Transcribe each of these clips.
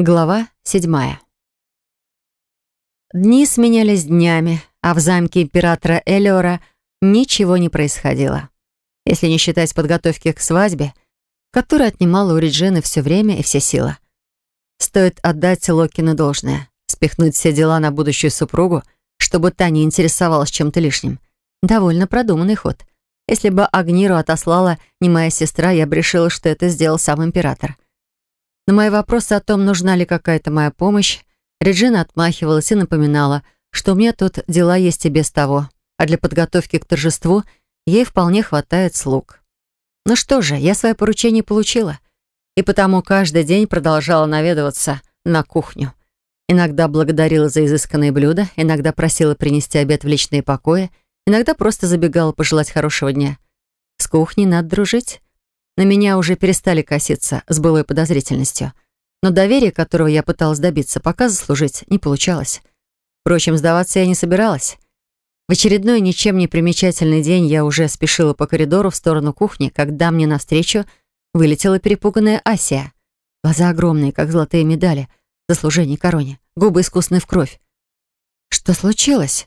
Глава седьмая. Дни сменялись днями, а в замке императора Элиора ничего не происходило. Если не считать подготовки к свадьбе, которая отнимала у Реджины все время и все силы. Стоит отдать Локину должное, спихнуть все дела на будущую супругу, чтобы та не интересовалась чем-то лишним. Довольно продуманный ход. Если бы Агниру отослала не моя сестра, я бы решила, что это сделал сам император — на мои вопросы о том, нужна ли какая-то моя помощь, Реджина отмахивалась и напоминала, что у меня тут дела есть и без того, а для подготовки к торжеству ей вполне хватает слуг. Ну что же, я свое поручение получила, и потому каждый день продолжала наведываться на кухню. Иногда благодарила за изысканные блюда, иногда просила принести обед в личные покои, иногда просто забегала пожелать хорошего дня. С кухней надо дружить. На меня уже перестали коситься с былой подозрительностью. Но доверие, которого я пыталась добиться, пока заслужить не получалось. Впрочем, сдаваться я не собиралась. В очередной ничем не примечательный день я уже спешила по коридору в сторону кухни, когда мне навстречу вылетела перепуганная Асия. Глаза огромные, как золотые медали, заслужение короне, губы искусные в кровь. Что случилось?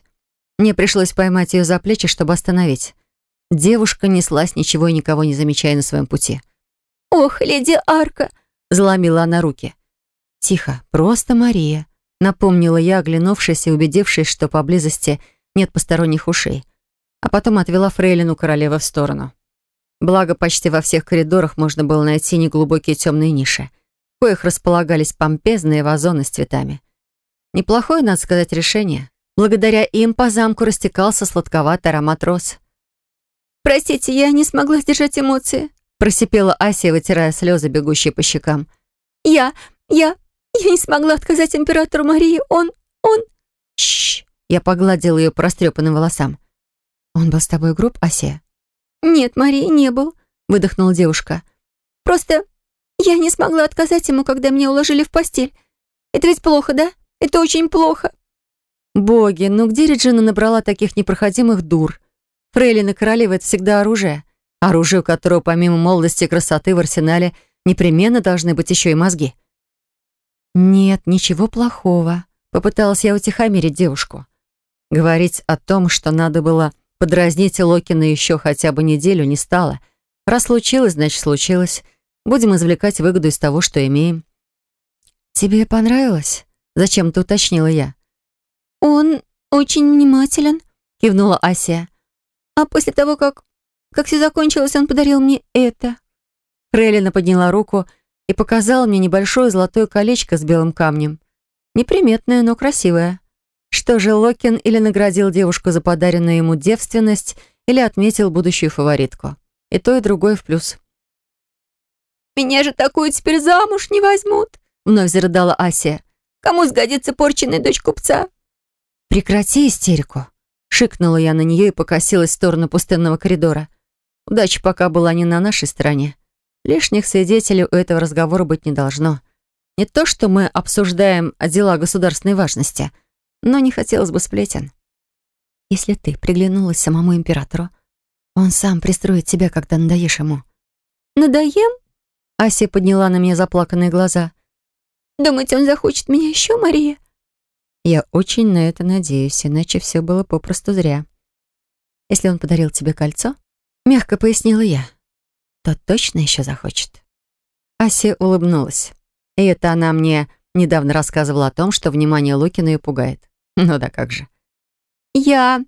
Мне пришлось поймать ее за плечи, чтобы остановить. Девушка неслась, ничего и никого не замечая на своем пути. «Ох, леди Арка!» — заломила она руки. «Тихо, просто Мария», — напомнила я, оглянувшись и убедившись, что поблизости нет посторонних ушей. А потом отвела фрейлину королевы в сторону. Благо, почти во всех коридорах можно было найти неглубокие темные ниши, в коих располагались помпезные вазоны с цветами. Неплохое, надо сказать, решение. Благодаря им по замку растекался сладковатый аромат роз. «Простите, я не смогла сдержать эмоции», просипела Ася, вытирая слезы, бегущие по щекам. «Я, я, я не смогла отказать императору Марии. Он, он...» «Шш!» Я погладила ее по растрепанным волосам. «Он был с тобой груб, Ася?» «Нет, Марии не был», выдохнула девушка. «Просто я не смогла отказать ему, когда меня уложили в постель. Это ведь плохо, да? Это очень плохо». «Боги, ну где Реджина набрала таких непроходимых дур?» Фрейлины королевы — это всегда оружие. Оружие, у которого помимо молодости и красоты в арсенале непременно должны быть еще и мозги. «Нет, ничего плохого», — попыталась я утихомирить девушку. Говорить о том, что надо было подразнить Локина еще хотя бы неделю, не стало. Раз случилось, значит, случилось. Будем извлекать выгоду из того, что имеем. «Тебе понравилось?» — зачем-то уточнила я. «Он очень внимателен», — кивнула Асия. А после того, как... как все закончилось, он подарил мне это». Фрейлина подняла руку и показала мне небольшое золотое колечко с белым камнем. Неприметное, но красивое. Что же, Локин или наградил девушку за подаренную ему девственность, или отметил будущую фаворитку. И то, и другое в плюс. «Меня же такую теперь замуж не возьмут!» Вновь зарыдала Ася. «Кому сгодится порченная дочь купца?» «Прекрати истерику!» Шикнула я на нее и покосилась в сторону пустынного коридора. Удача пока была не на нашей стороне. Лишних свидетелей у этого разговора быть не должно. Не то, что мы обсуждаем дела государственной важности, но не хотелось бы сплетен. Если ты приглянулась самому императору, он сам пристроит тебя, когда надоешь ему. «Надоем?» Ася подняла на меня заплаканные глаза. «Думаете, он захочет меня еще, Мария?» Я очень на это надеюсь, иначе все было попросту зря. Если он подарил тебе кольцо, мягко пояснила я, то точно еще захочет. Ася улыбнулась. И это она мне недавно рассказывала о том, что внимание Лукина ее пугает. Ну да как же. «Я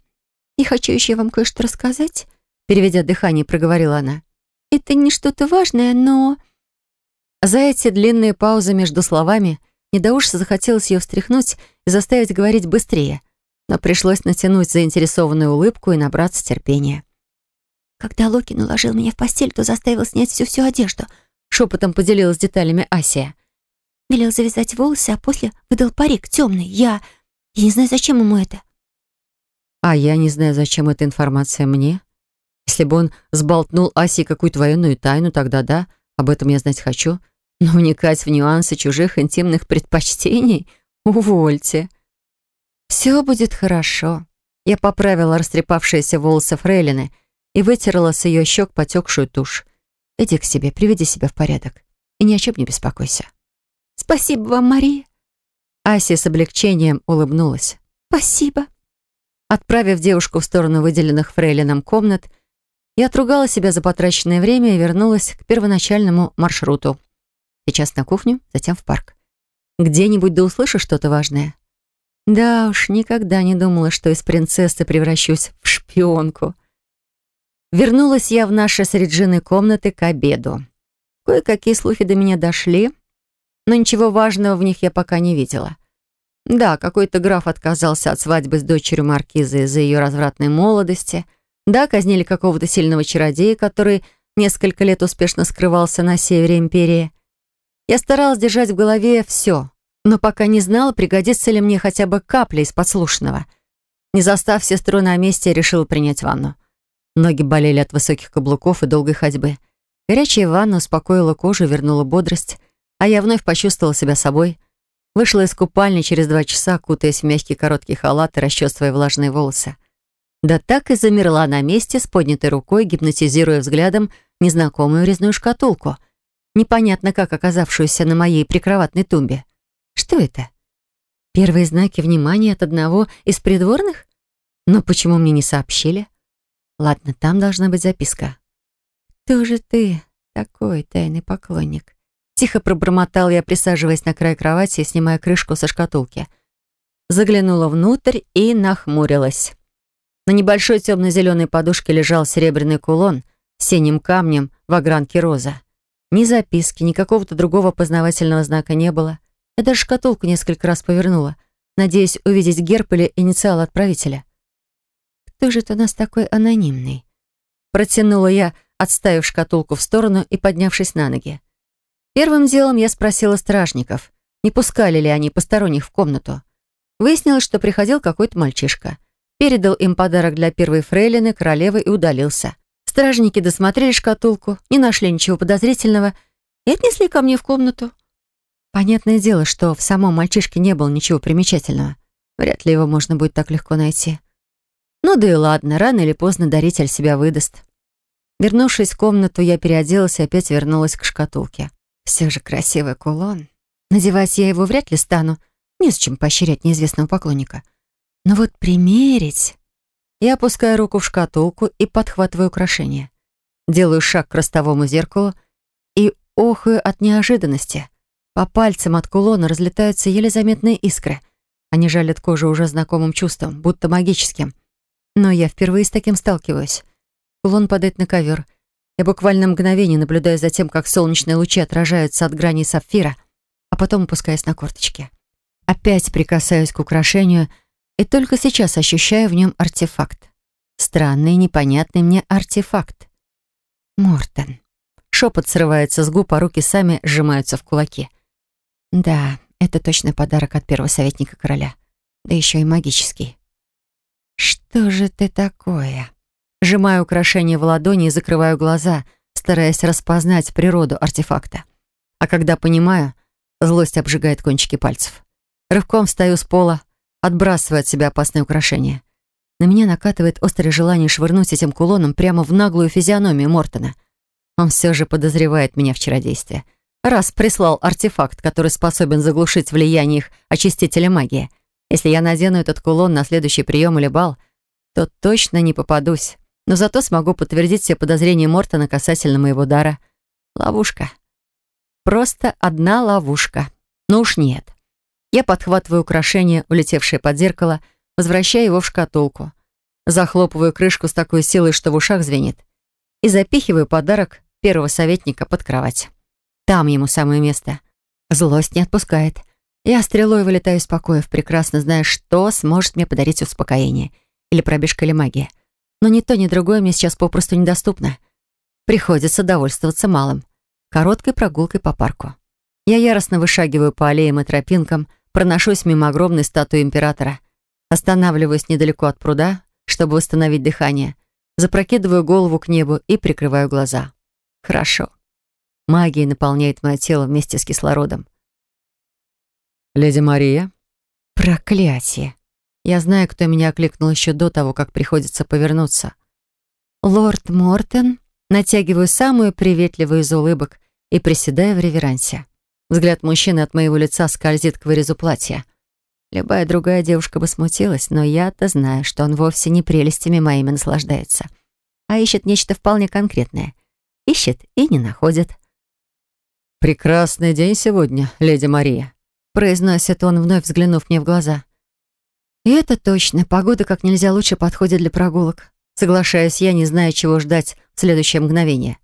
не хочу еще вам кое-что рассказать», переведя дыхание, проговорила она. «Это не что-то важное, но...» За эти длинные паузы между словами Недоуж захотелось ее встряхнуть и заставить говорить быстрее, но пришлось натянуть заинтересованную улыбку и набраться терпения. «Когда Локин уложил меня в постель, то заставил снять всю-всю одежду», шепотом поделилась деталями Асия. Велел завязать волосы, а после выдал парик темный. Я... Я не знаю, зачем ему это. А я не знаю, зачем эта информация мне. Если бы он сболтнул Асе какую-то военную тайну, тогда да, об этом я знать хочу. Но вникать в нюансы чужих интимных предпочтений — увольте. Все будет хорошо. Я поправила растрепавшиеся волосы Фрейлины и вытерла с ее щек потекшую тушь. Иди к себе, приведи себя в порядок. И ни о чем не беспокойся. Спасибо вам, Мария». Ася с облегчением улыбнулась. «Спасибо». Отправив девушку в сторону выделенных фрейлином комнат, я отругала себя за потраченное время и вернулась к первоначальному маршруту. Сейчас на кухню, затем в парк. Где-нибудь да услышу что-то важное. Да уж, никогда не думала, что из принцессы превращусь в шпионку. Вернулась я в наши с Реджиной комнаты к обеду. Кое-какие слухи до меня дошли, но ничего важного в них я пока не видела. Да, какой-то граф отказался от свадьбы с дочерью маркизы из-за ее развратной молодости. Да, казнили какого-то сильного чародея, который несколько лет успешно скрывался на севере империи. Я старалась держать в голове все, но пока не знала, пригодится ли мне хотя бы капля из подслушанного. Не застав сестру на месте, решила принять ванну. Ноги болели от высоких каблуков и долгой ходьбы. Горячая ванна успокоила кожу, вернула бодрость, а я вновь почувствовала себя собой. Вышла из купальни через два часа, кутаясь в мягкий короткий халат и расчесывая влажные волосы. Да так и замерла на месте с поднятой рукой, гипнотизируя взглядом незнакомую резную шкатулку, непонятно как оказавшуюся на моей прикроватной тумбе. Что это? Первые знаки внимания от одного из придворных? Но почему мне не сообщили? Ладно, там должна быть записка. «Кто же ты, такой тайный поклонник?» Тихо пробормотал я, присаживаясь на край кровати и снимая крышку со шкатулки. Заглянула внутрь и нахмурилась. На небольшой темно-зеленой подушке лежал серебряный кулон с синим камнем в огранке роза. Ни записки, ни какого-то другого познавательного знака не было. Я даже шкатулку несколько раз повернула, надеясь увидеть герб или инициал отправителя. «Кто же это у нас такой анонимный?» Протянула я, отставив шкатулку в сторону и поднявшись на ноги. Первым делом я спросила стражников, не пускали ли они посторонних в комнату. Выяснилось, что приходил какой-то мальчишка. Передал им подарок для первой фрейлины, королевы и удалился. Стражники досмотрели шкатулку, не нашли ничего подозрительного и отнесли ко мне в комнату. Понятное дело, что в самом мальчишке не было ничего примечательного. Вряд ли его можно будет так легко найти. Ну да и ладно, рано или поздно даритель себя выдаст. Вернувшись в комнату, я переоделась и опять вернулась к шкатулке. Все же красивый кулон. Надевать я его вряд ли стану. Не с чем поощрять неизвестного поклонника. Но вот примерить... Я опускаю руку в шкатулку и подхватываю украшение. Делаю шаг к ростовому зеркалу и охаю от неожиданности. По пальцам от кулона разлетаются еле заметные искры. Они жалят кожу уже знакомым чувством, будто магическим. Но я впервые с таким сталкиваюсь. Кулон падает на ковер. Я буквально мгновение наблюдаю за тем, как солнечные лучи отражаются от грани сапфира, а потом опускаюсь на корточки. Опять прикасаюсь к украшению — и только сейчас ощущаю в нем артефакт. Странный, непонятный мне артефакт. Мортон. Шепот срывается с губ, а руки сами сжимаются в кулаки. Да, это точно подарок от первого советника короля. Да еще и магический. Что же ты такое? Сжимаю украшение в ладони и закрываю глаза, стараясь распознать природу артефакта. А когда понимаю, злость обжигает кончики пальцев. Рывком встаю с пола, отбрасывая от себя опасные украшения. На меня накатывает острое желание швырнуть этим кулоном прямо в наглую физиономию Мортона. Он все же подозревает меня в чародействе. Раз прислал артефакт, который способен заглушить влияние их очистителя магии. Если я надену этот кулон на следующий прием или бал, то точно не попадусь. Но зато смогу подтвердить все подозрения Мортона касательно моего дара. Ловушка. Просто одна ловушка. Ну уж нет. Я подхватываю украшение, улетевшее под зеркало, возвращаю его в шкатулку. Захлопываю крышку с такой силой, что в ушах звенит. И запихиваю подарок первого советника под кровать. Там ему самое место. Злость не отпускает. Я стрелой вылетаю из покоев, прекрасно зная, что сможет мне подарить успокоение. Или пробежка, или магия. Но ни то, ни другое мне сейчас попросту недоступно. Приходится довольствоваться малым. Короткой прогулкой по парку. Я яростно вышагиваю по аллеям и тропинкам, Проношусь мимо огромной статуи императора. Останавливаюсь недалеко от пруда, чтобы восстановить дыхание. Запрокидываю голову к небу и прикрываю глаза. Хорошо. Магия наполняет мое тело вместе с кислородом. «Леди Мария?» Проклятие. Я знаю, кто меня окликнул еще до того, как приходится повернуться. «Лорд Мортон?» Натягиваю самую приветливую из улыбок и приседаю в реверансе. Взгляд мужчины от моего лица скользит к вырезу платья. Любая другая девушка бы смутилась, но я-то знаю, что он вовсе не прелестями моими наслаждается, а ищет нечто вполне конкретное. Ищет и не находит. «Прекрасный день сегодня, леди Мария», — произносит он, вновь взглянув мне в глаза. И это точно, погода как нельзя лучше подходит для прогулок. Соглашаюсь я, не зная, чего ждать в следующее мгновение.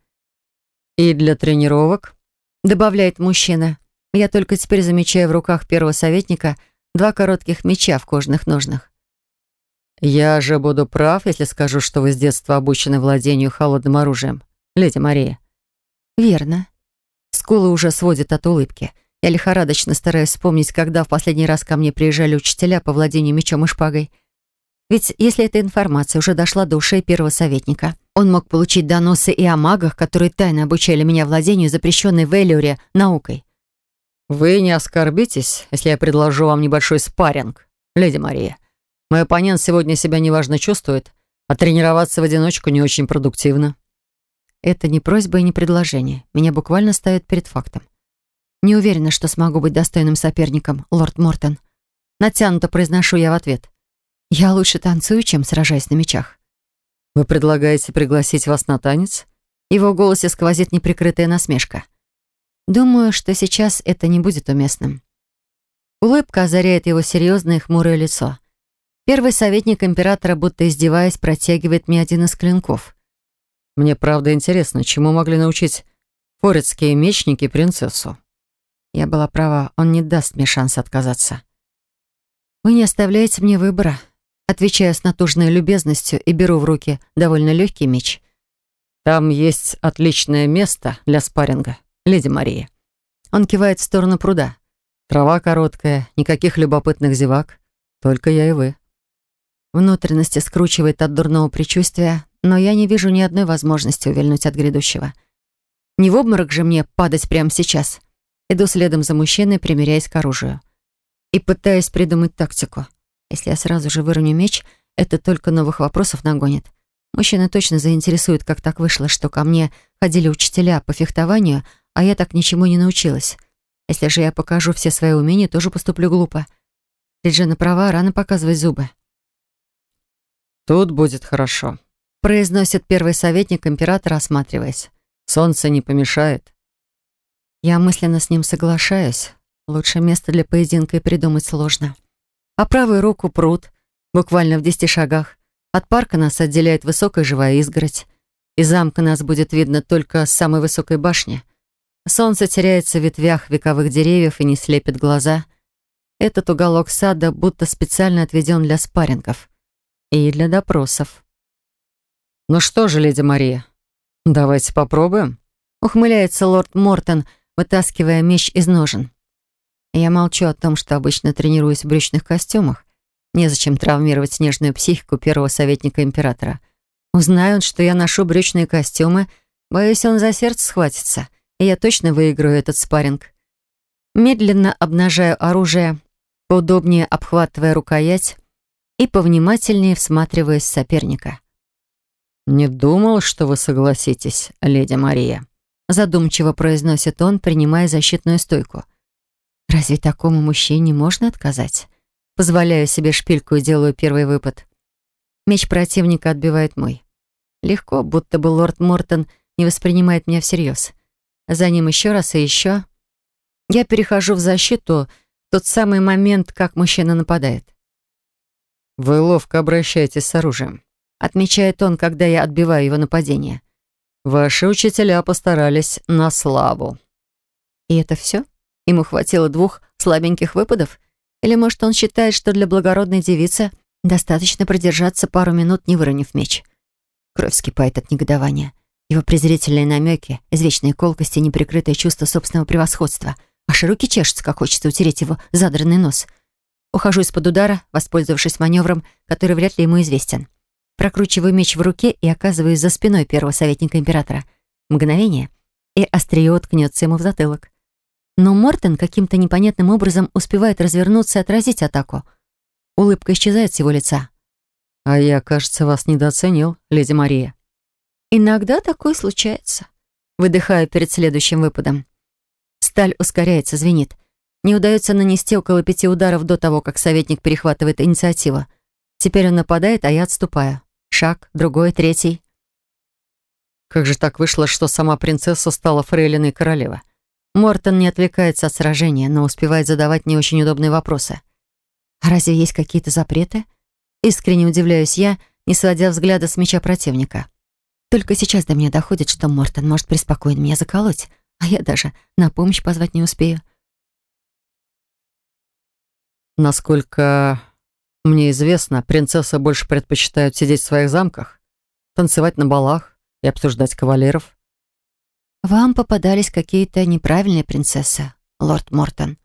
«И для тренировок?» — добавляет мужчина. Я только теперь замечаю в руках первого советника два коротких меча в кожаных ножнах. «Я же буду прав, если скажу, что вы с детства обучены владению холодным оружием, леди Мария». «Верно». Скулы уже сводят от улыбки. Я лихорадочно стараюсь вспомнить, когда в последний раз ко мне приезжали учителя по владению мечом и шпагой. Ведь если эта информация уже дошла до ушей первого советника, он мог получить доносы и о магах, которые тайно обучали меня владению запрещенной в Элиоре наукой. «Вы не оскорбитесь, если я предложу вам небольшой спарринг, леди Мария. Мой оппонент сегодня себя неважно чувствует, а тренироваться в одиночку не очень продуктивно». Это не просьба и не предложение. Меня буквально ставят перед фактом. Не уверена, что смогу быть достойным соперником, лорд Мортон. Натянуто произношу я в ответ. Я лучше танцую, чем сражаюсь на мечах. Вы предлагаете пригласить вас на танец? Его голосе сквозит неприкрытая насмешка. Думаю, что сейчас это не будет уместным. Улыбка озаряет его серьезное хмурое лицо. Первый советник императора, будто издеваясь, протягивает мне один из клинков. Мне правда интересно, чему могли научить форецкие мечники принцессу? Я была права, он не даст мне шанс отказаться. «Вы не оставляете мне выбора», отвечаю с натужной любезностью и беру в руки довольно легкий меч. «Там есть отличное место для спарринга, леди Мария». Он кивает в сторону пруда. «Трава короткая, никаких любопытных зевак, только я и вы». Внутренности скручивает от дурного предчувствия, но я не вижу ни одной возможности увильнуть от грядущего. Не в обморок же мне падать прямо сейчас. Иду следом за мужчиной, примеряясь к оружию. И пытаюсь придумать тактику. Если я сразу же выроню меч, это только новых вопросов нагонит. Мужчина точно заинтересует, как так вышло, что ко мне ходили учителя по фехтованию, а я так ничему не научилась. Если же я покажу все свои умения, тоже поступлю глупо. Реджина права, рано показывать зубы. «Тут будет хорошо», — произносит первый советник императора, осматриваясь. «Солнце не помешает». Я мысленно с ним соглашаюсь. Лучшее место для поединка и придумать сложно. По правую руку пруд, буквально в десяти шагах. От парка нас отделяет высокая живая изгородь. Из замка нас будет видно только с самой высокой башни. Солнце теряется в ветвях вековых деревьев и не слепит глаза. Этот уголок сада будто специально отведен для спаррингов и для допросов. «Ну что же, леди Мария, давайте попробуем?» Ухмыляется лорд Мортон, вытаскивая меч из ножен. Я молчу о том, что обычно тренируюсь в брючных костюмах. Незачем травмировать снежную психику первого советника императора. Узнаю он, что я ношу брючные костюмы, боюсь, он за сердце схватится, и я точно выиграю этот спарринг. Медленно обнажаю оружие, поудобнее обхватывая рукоять и повнимательнее всматриваясь в соперника. «Не думал, что вы согласитесь, леди Мария», задумчиво произносит он, принимая защитную стойку. Разве такому мужчине можно отказать? Позволяю себе шпильку и делаю первый выпад. Меч противника отбивает мой. Легко, будто бы лорд Мортон не воспринимает меня всерьез. За ним еще раз и еще. Я перехожу в защиту в тот самый момент, как мужчина нападает. «Вы ловко обращаетесь с оружием», — отмечает он, когда я отбиваю его нападение. Ваши учителя постарались на славу. И это все? Ему хватило двух слабеньких выпадов? Или, может, он считает, что для благородной девицы достаточно продержаться пару минут, не выронив меч? Кровь вскипает от негодования. Его презрительные намеки, извечные колкости, неприкрытое чувство собственного превосходства. Аж руки чешутся, как хочется утереть его задранный нос. Ухожу из-под удара, воспользовавшись маневром, который вряд ли ему известен. Прокручиваю меч в руке и оказываюсь за спиной первого советника императора. Мгновение, и острие ткнется ему в затылок. Но Мортен каким-то непонятным образом успевает развернуться и отразить атаку. Улыбка исчезает с его лица. «А я, кажется, вас недооценил, леди Мария». «Иногда такое случается», выдыхаю перед следующим выпадом. Сталь ускоряется, звенит. Не удается нанести около пяти ударов до того, как советник перехватывает инициативу. Теперь он нападает, а я отступаю. Шаг, другой, третий. Как же так вышло, что сама принцесса стала фрейлиной королевы? Мортон не отвлекается от сражения, но успевает задавать не очень удобные вопросы. А разве есть какие-то запреты? Искренне удивляюсь я, не сводя взгляда с меча противника. Только сейчас до меня доходит, что Мортон может преспокойно меня заколоть, а я даже на помощь позвать не успею. Насколько мне известно, принцессы больше предпочитают сидеть в своих замках, танцевать на балах и обсуждать кавалеров. «Вам попадались какие-то неправильные принцессы, лорд Мортон».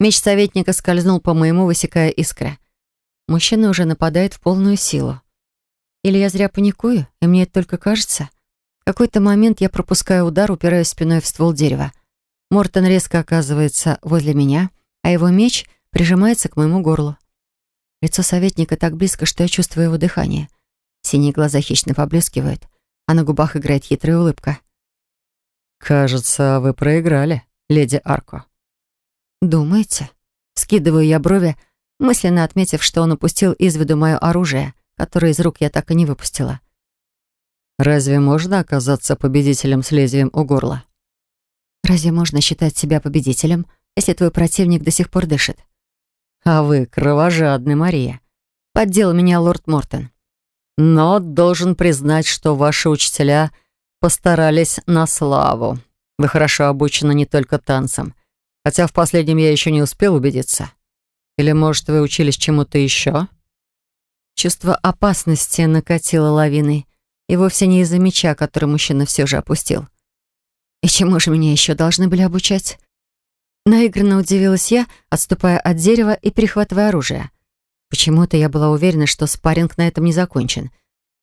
Меч советника скользнул по моему, высекая искры. Мужчина уже нападает в полную силу. Или я зря паникую, и мне это только кажется? В какой-то момент я пропускаю удар, упираясь спиной в ствол дерева. Мортон резко оказывается возле меня, а его меч прижимается к моему горлу. Лицо советника так близко, что я чувствую его дыхание. Синие глаза хищно поблескивают, а на губах играет хитрая улыбка. «Кажется, вы проиграли, леди Арко». «Думаете?» Скидываю я брови, мысленно отметив, что он упустил из виду мое оружие, которое из рук я так и не выпустила. «Разве можно оказаться победителем с лезвием у горла?» «Разве можно считать себя победителем, если твой противник до сих пор дышит?» «А вы кровожадны, Мария», — поддел меня лорд Мортон. «Но должен признать, что ваши учителя постарались на славу. Вы хорошо обучены не только танцам, хотя в последнем я еще не успел убедиться. Или, может, вы учились чему-то еще? Чувство опасности накатило лавиной, и вовсе не из-за меча, который мужчина все же опустил. И чему же меня еще должны были обучать? Наигранно удивилась я, отступая от дерева и перехватывая оружие. Почему-то я была уверена, что спарринг на этом не закончен.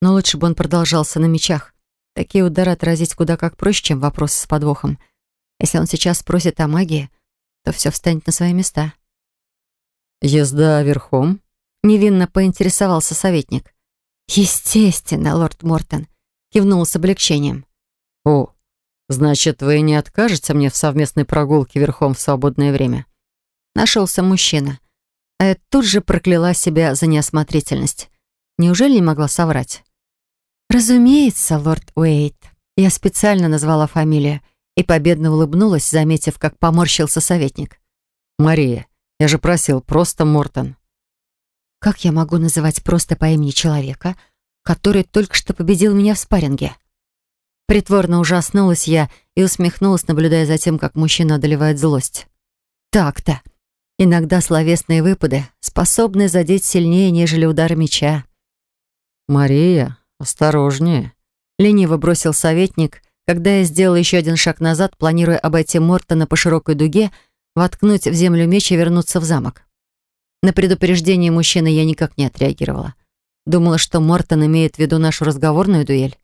Но лучше бы он продолжался на мечах. Такие удары отразить куда как проще, чем вопросы с подвохом. Если он сейчас спросит о магии, то все встанет на свои места. «Езда верхом?» — невинно поинтересовался советник. «Естественно, лорд Мортон», — кивнул с облегчением. «О, значит, вы не откажете мне в совместной прогулке верхом в свободное время?» Нашелся мужчина. А я тут же прокляла себя за неосмотрительность. Неужели не могла соврать? «Разумеется, лорд Уэйт». Я специально назвала фамилию и победно улыбнулась, заметив, как поморщился советник. «Мария, я же просил, просто Мортон». «Как я могу называть просто по имени человека, который только что победил меня в спарринге?» Притворно ужаснулась я и усмехнулась, наблюдая за тем, как мужчина одолевает злость. «Так-то. Иногда словесные выпады способны задеть сильнее, нежели удары меча». «Мария, «Осторожнее», — лениво бросил советник, когда я сделал еще один шаг назад, планируя обойти Мортона по широкой дуге, воткнуть в землю меч и вернуться в замок. На предупреждение мужчины я никак не отреагировала. Думала, что Мортон имеет в виду нашу разговорную дуэль.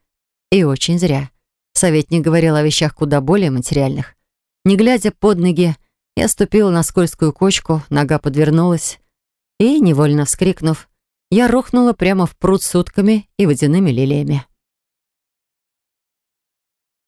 И очень зря. Советник говорил о вещах куда более материальных. Не глядя под ноги, я ступила на скользкую кочку, нога подвернулась и, невольно вскрикнув, я рухнула прямо в пруд с утками и водяными лилиями.